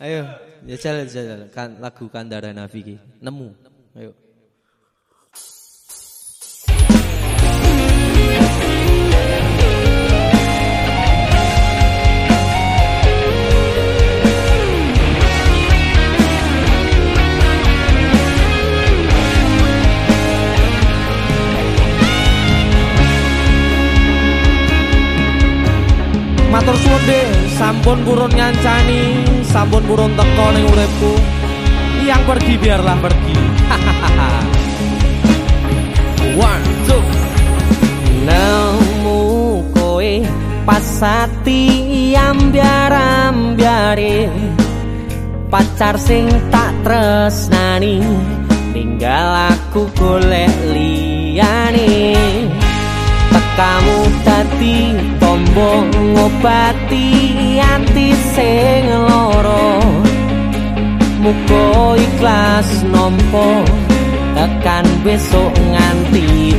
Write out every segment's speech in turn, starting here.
Ayo, jajal jajal kan lagu Kandara Nafi Nemu. Ayo. matur suwun sampun purun nyancani sampun purun teko ning uripku. Yang pergi biarlah pergi. One two. Nemu koe pasati ambiar ambiare pacar sing tak tresnani tinggal aku golek liyane. Tekamu dadi tombo ngobati ati sing muga ikhlas nompo tekan besok nganti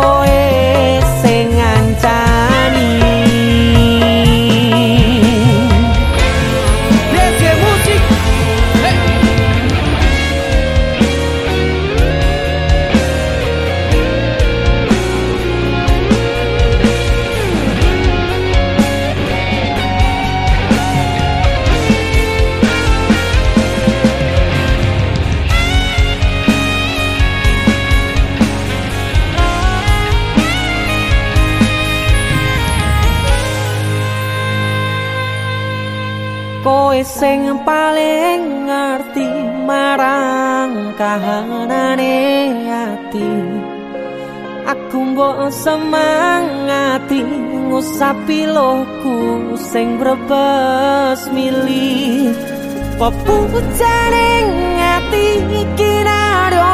boy. Kowe sing paling ngerti marang kahanane ati. Aku mbok semangati ngusapi loku sing brebes milih pepucane ngati iki nado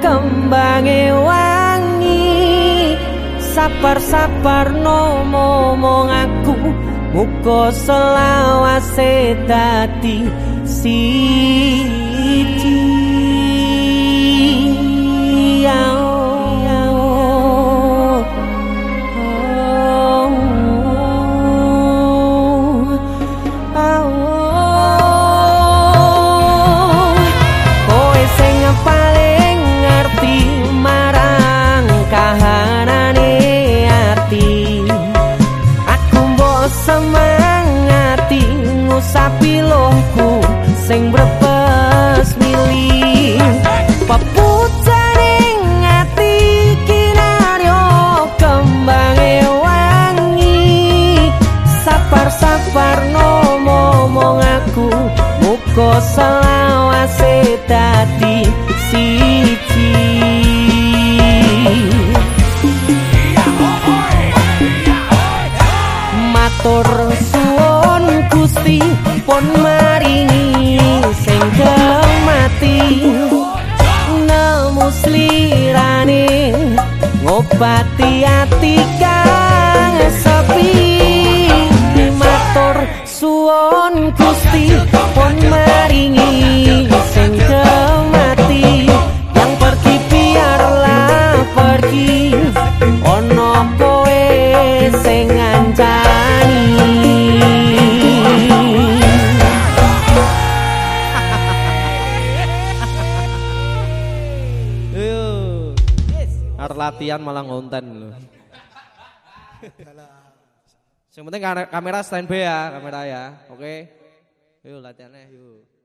kembange wangi. Sabar-sabar no momong aku muga selawase dadi siji wongku sing brebes mili. Paputane ati kinaryo kembang wangi. Sapar sapar no momong aku muga selawase dadi si pon maringi sing mati. Namo slirane ngopati atiku. Latihan malah ngonten lho. Yang penting kamera standby ya, kamera ya. Oke. Yuk latihannya yuk.